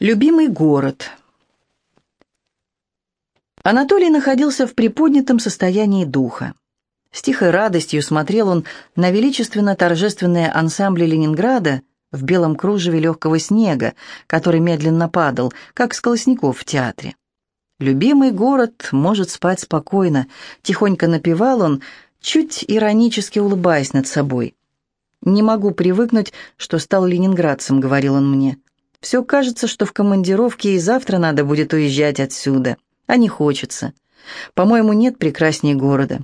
Любимый город. Анатолий находился в приподнятом состоянии духа. С тихой радостью смотрел он на величественно-торжественные ансамбли Ленинграда в белом кружеве легкого снега, который медленно падал, как с в театре. «Любимый город может спать спокойно», — тихонько напевал он, чуть иронически улыбаясь над собой. «Не могу привыкнуть, что стал ленинградцем», — говорил он мне. Все кажется, что в командировке и завтра надо будет уезжать отсюда, а не хочется. По-моему, нет прекрасней города.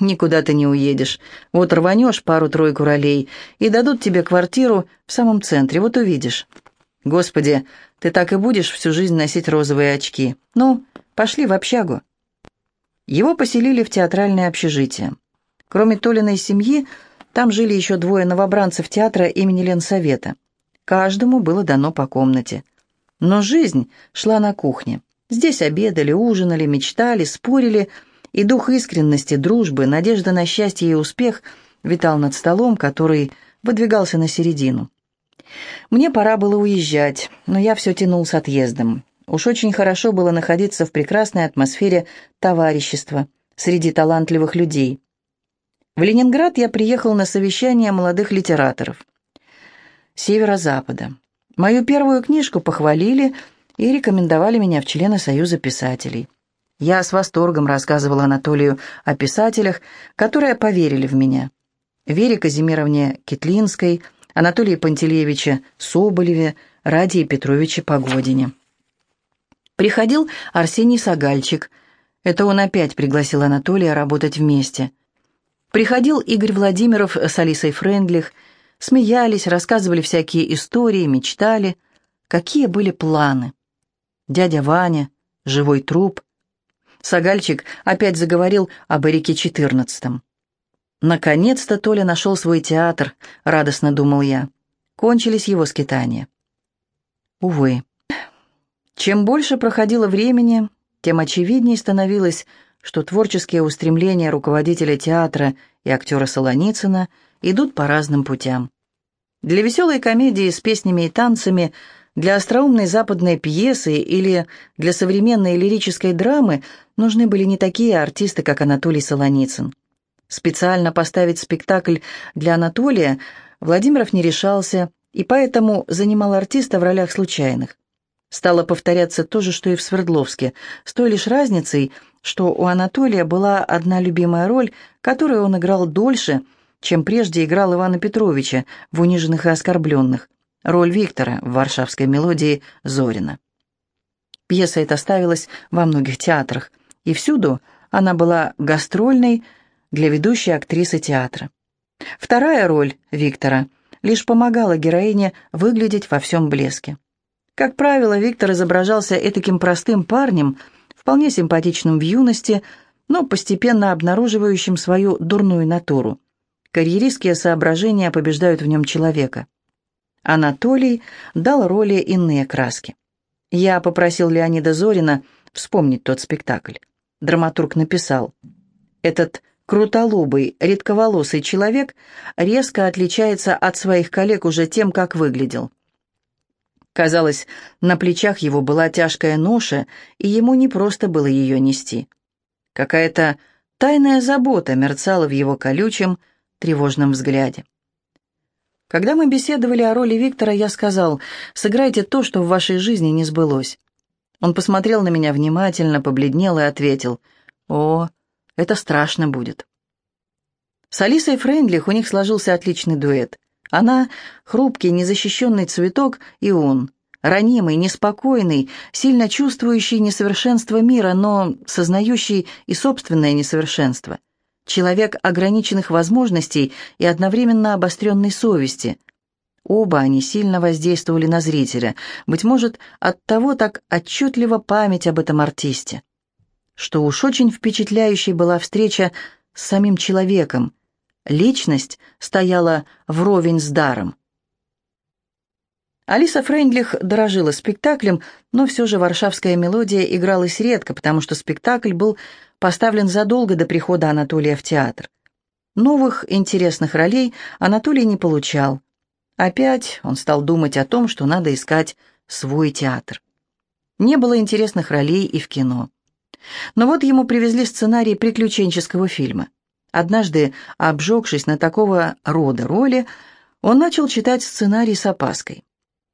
Никуда ты не уедешь. Вот рванешь пару-тройку ролей, и дадут тебе квартиру в самом центре, вот увидишь. Господи, ты так и будешь всю жизнь носить розовые очки. Ну, пошли в общагу. Его поселили в театральное общежитие. Кроме Толиной семьи, там жили еще двое новобранцев театра имени Ленсовета – Каждому было дано по комнате. Но жизнь шла на кухне. Здесь обедали, ужинали, мечтали, спорили, и дух искренности, дружбы, надежда на счастье и успех витал над столом, который выдвигался на середину. Мне пора было уезжать, но я все тянул с отъездом. Уж очень хорошо было находиться в прекрасной атмосфере товарищества, среди талантливых людей. В Ленинград я приехал на совещание молодых литераторов северо-запада. Мою первую книжку похвалили и рекомендовали меня в члены Союза писателей. Я с восторгом рассказывала Анатолию о писателях, которые поверили в меня. Вере Казимировне Китлинской, Анатолии Пантелеевиче Соболеве, Радии Петровиче Погодине. Приходил Арсений Сагальчик. Это он опять пригласил Анатолия работать вместе. Приходил Игорь Владимиров с Алисой Френдлих – Смеялись, рассказывали всякие истории, мечтали. Какие были планы? Дядя Ваня, живой труп. Сагальчик опять заговорил об Эрике XIV. «Наконец-то Толя нашел свой театр», — радостно думал я. Кончились его скитания. Увы. Чем больше проходило времени, тем очевиднее становилось, что творческие устремления руководителя театра и актера Солоницына — идут по разным путям. Для веселой комедии с песнями и танцами, для остроумной западной пьесы или для современной лирической драмы нужны были не такие артисты, как Анатолий Солоницын. Специально поставить спектакль для Анатолия Владимиров не решался, и поэтому занимал артиста в ролях случайных. Стало повторяться то же, что и в Свердловске, с той лишь разницей, что у Анатолия была одна любимая роль, которую он играл дольше – чем прежде играл Ивана Петровича в «Униженных и оскорбленных», роль Виктора в варшавской мелодии «Зорина». Пьеса эта ставилась во многих театрах, и всюду она была гастрольной для ведущей актрисы театра. Вторая роль Виктора лишь помогала героине выглядеть во всем блеске. Как правило, Виктор изображался этаким простым парнем, вполне симпатичным в юности, но постепенно обнаруживающим свою дурную натуру. Карьеристские соображения побеждают в нем человека. Анатолий дал роли иные краски. Я попросил Леонида Зорина вспомнить тот спектакль. Драматург написал, «Этот крутолобый, редковолосый человек резко отличается от своих коллег уже тем, как выглядел. Казалось, на плечах его была тяжкая ноша, и ему не просто было ее нести. Какая-то тайная забота мерцала в его колючем, тревожном взгляде. Когда мы беседовали о роли Виктора, я сказал, «Сыграйте то, что в вашей жизни не сбылось». Он посмотрел на меня внимательно, побледнел и ответил, «О, это страшно будет». С Алисой Френдлих у них сложился отличный дуэт. Она — хрупкий, незащищенный цветок, и он — ранимый, неспокойный, сильно чувствующий несовершенство мира, но сознающий и собственное несовершенство — человек ограниченных возможностей и одновременно обостренной совести. Оба они сильно воздействовали на зрителя, быть может, оттого так отчетливо память об этом артисте. Что уж очень впечатляющей была встреча с самим человеком. Личность стояла вровень с даром. Алиса Фрейндлих дорожила спектаклем, но все же «Варшавская мелодия» игралась редко, потому что спектакль был поставлен задолго до прихода Анатолия в театр. Новых интересных ролей Анатолий не получал. Опять он стал думать о том, что надо искать свой театр. Не было интересных ролей и в кино. Но вот ему привезли сценарий приключенческого фильма. Однажды, обжегшись на такого рода роли, он начал читать сценарий с опаской.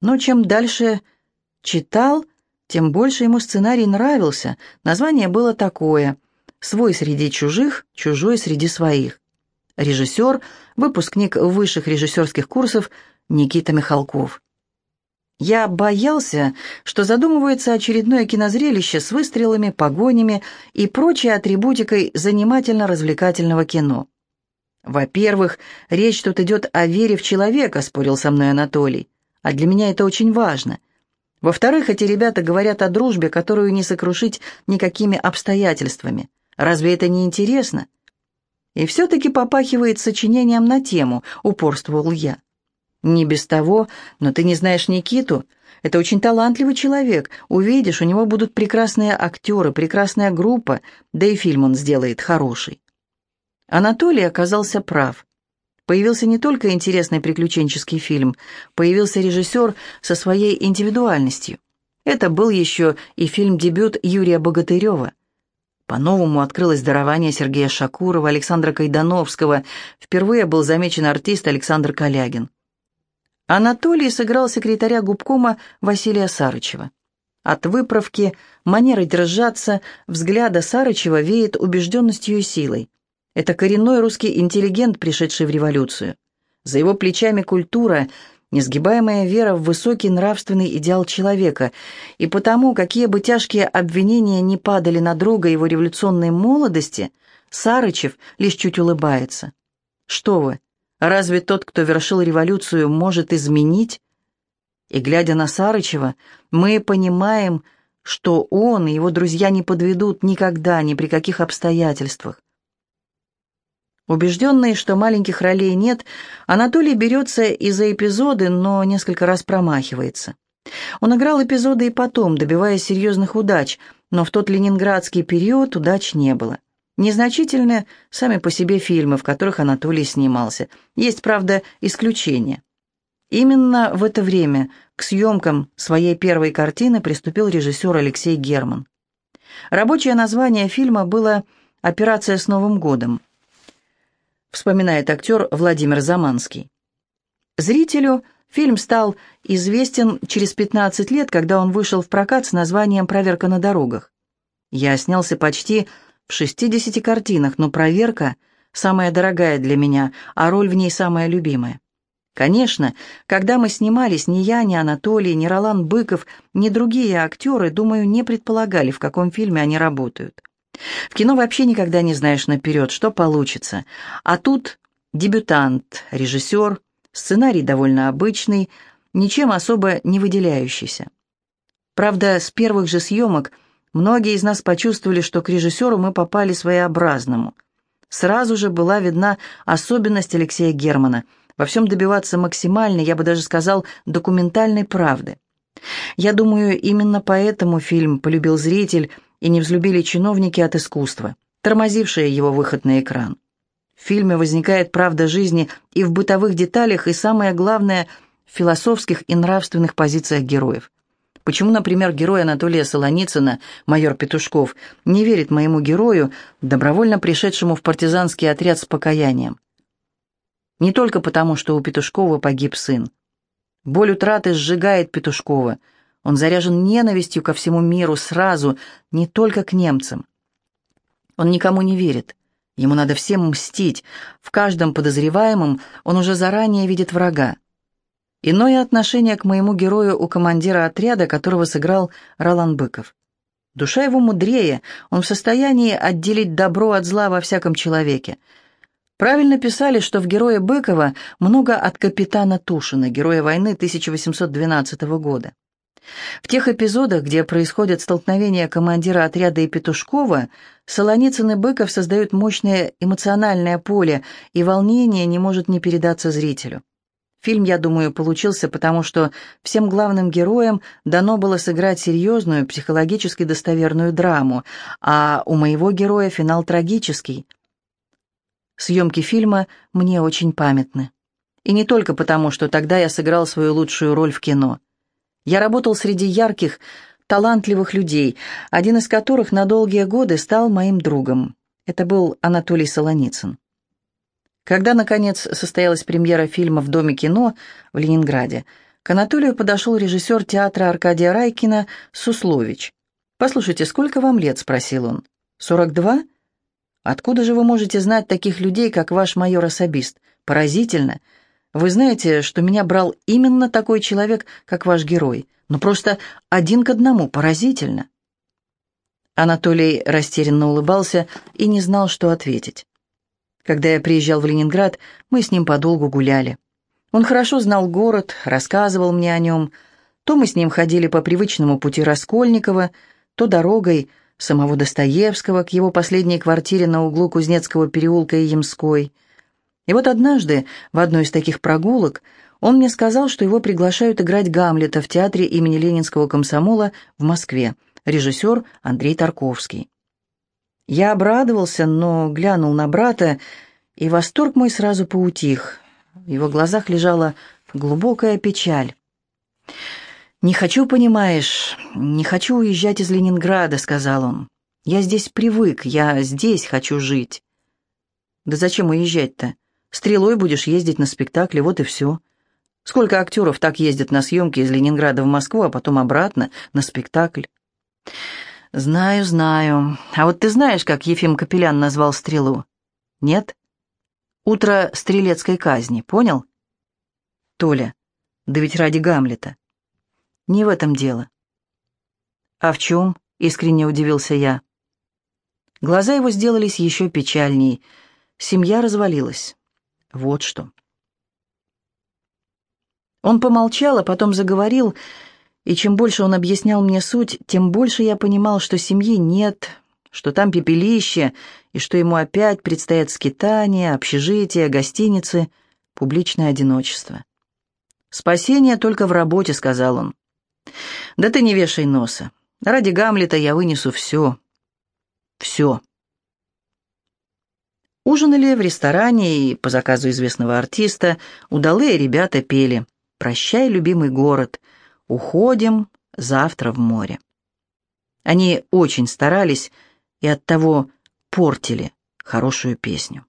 Но чем дальше читал, тем больше ему сценарий нравился. Название было такое «Свой среди чужих, чужой среди своих». Режиссер, выпускник высших режиссерских курсов Никита Михалков. Я боялся, что задумывается очередное кинозрелище с выстрелами, погонями и прочей атрибутикой занимательно-развлекательного кино. «Во-первых, речь тут идет о вере в человека», — спорил со мной Анатолий. «А для меня это очень важно. Во-вторых, эти ребята говорят о дружбе, которую не сокрушить никакими обстоятельствами. Разве это не интересно?» «И все-таки попахивает сочинением на тему», — упорствовал я. «Не без того, но ты не знаешь Никиту. Это очень талантливый человек. Увидишь, у него будут прекрасные актеры, прекрасная группа, да и фильм он сделает хороший». Анатолий оказался прав. Появился не только интересный приключенческий фильм, появился режиссер со своей индивидуальностью. Это был еще и фильм-дебют Юрия Богатырева. По-новому открылось дарование Сергея Шакурова, Александра Кайдановского. Впервые был замечен артист Александр Калягин. Анатолий сыграл секретаря губкома Василия Сарычева. От выправки, манеры держаться, взгляда Сарычева веет убежденностью и силой. Это коренной русский интеллигент, пришедший в революцию. За его плечами культура, несгибаемая вера в высокий нравственный идеал человека, и потому, какие бы тяжкие обвинения не падали на друга его революционной молодости, Сарычев лишь чуть улыбается. «Что вы, Разве тот, кто вершил революцию, может изменить? И, глядя на Сарычева, мы понимаем, что он и его друзья не подведут никогда, ни при каких обстоятельствах. Убежденный, что маленьких ролей нет, Анатолий берется и за эпизоды, но несколько раз промахивается. Он играл эпизоды и потом, добиваясь серьезных удач, но в тот ленинградский период удач не было. Незначительны сами по себе фильмы, в которых Анатолий снимался. Есть, правда, исключения. Именно в это время к съемкам своей первой картины приступил режиссер Алексей Герман. Рабочее название фильма было «Операция с Новым годом», вспоминает актер Владимир Заманский. Зрителю фильм стал известен через 15 лет, когда он вышел в прокат с названием «Проверка на дорогах». Я снялся почти в 60 картинах, но проверка самая дорогая для меня, а роль в ней самая любимая. Конечно, когда мы снимались, ни я, ни Анатолий, ни Ролан Быков, ни другие актеры, думаю, не предполагали, в каком фильме они работают. В кино вообще никогда не знаешь наперед, что получится. А тут дебютант, режиссер, сценарий довольно обычный, ничем особо не выделяющийся. Правда, с первых же съемок – Многие из нас почувствовали, что к режиссеру мы попали своеобразному. Сразу же была видна особенность Алексея Германа во всем добиваться максимальной, я бы даже сказал, документальной правды. Я думаю, именно поэтому фильм полюбил зритель и не взлюбили чиновники от искусства, тормозившие его выход на экран. В фильме возникает правда жизни и в бытовых деталях, и самое главное – в философских и нравственных позициях героев. Почему, например, герой Анатолия Солоницына, майор Петушков, не верит моему герою, добровольно пришедшему в партизанский отряд с покаянием? Не только потому, что у Петушкова погиб сын. Боль утраты сжигает Петушкова. Он заряжен ненавистью ко всему миру сразу, не только к немцам. Он никому не верит. Ему надо всем мстить. В каждом подозреваемом он уже заранее видит врага. Иное отношение к моему герою у командира отряда, которого сыграл Ролан Быков. Душа его мудрее, он в состоянии отделить добро от зла во всяком человеке. Правильно писали, что в герое Быкова много от капитана Тушина, героя войны 1812 года. В тех эпизодах, где происходят столкновения командира отряда и Петушкова, Солоницын и Быков создают мощное эмоциональное поле, и волнение не может не передаться зрителю. Фильм, я думаю, получился потому, что всем главным героям дано было сыграть серьезную, психологически достоверную драму, а у моего героя финал трагический. Съемки фильма мне очень памятны. И не только потому, что тогда я сыграл свою лучшую роль в кино. Я работал среди ярких, талантливых людей, один из которых на долгие годы стал моим другом. Это был Анатолий Солоницын. Когда, наконец, состоялась премьера фильма в Доме кино в Ленинграде, к Анатолию подошел режиссер театра Аркадия Райкина Суслович. «Послушайте, сколько вам лет?» – спросил он. «Сорок два? Откуда же вы можете знать таких людей, как ваш майор-особист? Поразительно. Вы знаете, что меня брал именно такой человек, как ваш герой. Ну, просто один к одному, поразительно». Анатолий растерянно улыбался и не знал, что ответить. Когда я приезжал в Ленинград, мы с ним подолгу гуляли. Он хорошо знал город, рассказывал мне о нем. То мы с ним ходили по привычному пути Раскольникова, то дорогой самого Достоевского к его последней квартире на углу Кузнецкого переулка и Ямской. И вот однажды, в одной из таких прогулок, он мне сказал, что его приглашают играть Гамлета в театре имени Ленинского комсомола в Москве, режиссер Андрей Тарковский. Я обрадовался, но глянул на брата, и восторг мой сразу поутих. В его глазах лежала глубокая печаль. «Не хочу, понимаешь, не хочу уезжать из Ленинграда», — сказал он. «Я здесь привык, я здесь хочу жить». «Да зачем уезжать-то? Стрелой будешь ездить на спектакли, вот и все. Сколько актеров так ездят на съемки из Ленинграда в Москву, а потом обратно на спектакль?» «Знаю, знаю. А вот ты знаешь, как Ефим Капелян назвал стрелу?» «Нет?» «Утро стрелецкой казни, понял?» «Толя, да ведь ради Гамлета». Не в этом дело. «А в чем?» — искренне удивился я. Глаза его сделались еще печальней. Семья развалилась. Вот что. Он помолчал, а потом заговорил, и чем больше он объяснял мне суть, тем больше я понимал, что семьи нет, что там пепелище, и что ему опять предстоят скитания, общежития, гостиницы, публичное одиночество. «Спасение только в работе», — сказал он. «Да ты не вешай носа. Ради Гамлета я вынесу все. Все». Ужинали в ресторане, и по заказу известного артиста удалые ребята пели «Прощай, любимый город, уходим завтра в море». Они очень старались и оттого портили хорошую песню.